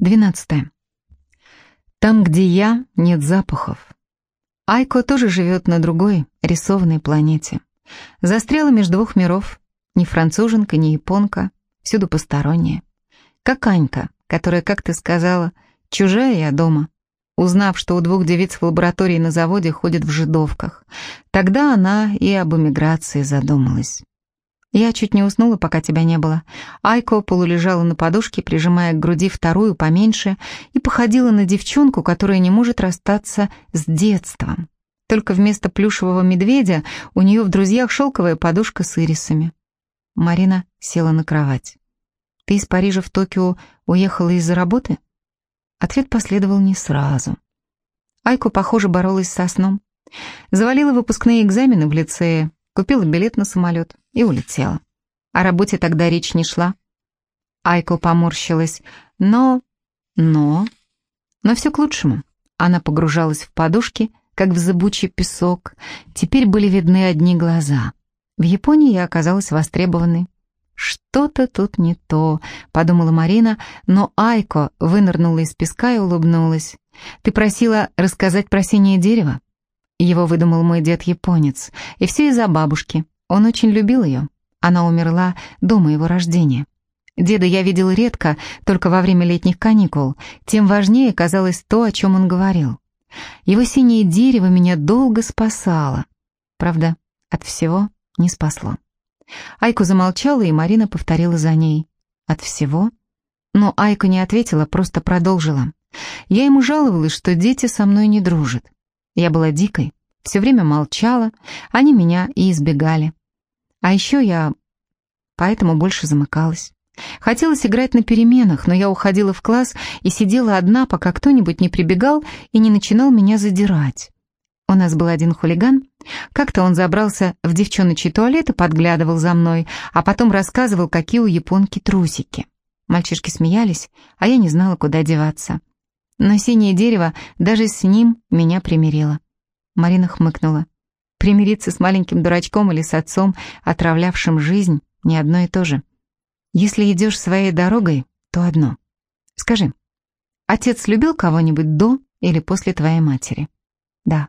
Двенадцатое. Там, где я, нет запахов. Айко тоже живет на другой, рисованной планете. Застряла между двух миров. Ни француженка, ни японка, всюду посторонняя. Как Анька, которая, как ты сказала, чужая я дома. Узнав, что у двух девиц в лаборатории на заводе ходят в жидовках, тогда она и об эмиграции задумалась. Я чуть не уснула, пока тебя не было. Айко полулежала на подушке, прижимая к груди вторую поменьше, и походила на девчонку, которая не может расстаться с детством. Только вместо плюшевого медведя у нее в друзьях шелковая подушка с ирисами. Марина села на кровать. «Ты из Парижа в Токио уехала из-за работы?» Ответ последовал не сразу. Айко, похоже, боролась со сном. Завалила выпускные экзамены в лицее, купила билет на самолет и улетела. О работе тогда речь не шла. Айко поморщилась, но... но... Но все к лучшему. Она погружалась в подушки, как в зыбучий песок. Теперь были видны одни глаза. В Японии я оказалась востребованной. «Что-то тут не то», — подумала Марина, но Айко вынырнула из песка и улыбнулась. «Ты просила рассказать про синее дерево?» Его выдумал мой дед-японец, и все из-за бабушки. Он очень любил ее. Она умерла до моего рождения. Деда я видел редко, только во время летних каникул. Тем важнее казалось то, о чем он говорил. Его синее дерево меня долго спасало. Правда, от всего не спасло. Айку замолчала, и Марина повторила за ней. От всего? Но Айка не ответила, просто продолжила. Я ему жаловалась, что дети со мной не дружат. Я была дикой, все время молчала, они меня и избегали. А еще я поэтому больше замыкалась. Хотелось играть на переменах, но я уходила в класс и сидела одна, пока кто-нибудь не прибегал и не начинал меня задирать. У нас был один хулиган. Как-то он забрался в девчоночий туалет и подглядывал за мной, а потом рассказывал, какие у японки трусики. Мальчишки смеялись, а я не знала, куда деваться. Но синее дерево даже с ним меня примирило. Марина хмыкнула. Примириться с маленьким дурачком или с отцом, отравлявшим жизнь, не одно и то же. Если идешь своей дорогой, то одно. Скажи, отец любил кого-нибудь до или после твоей матери? Да.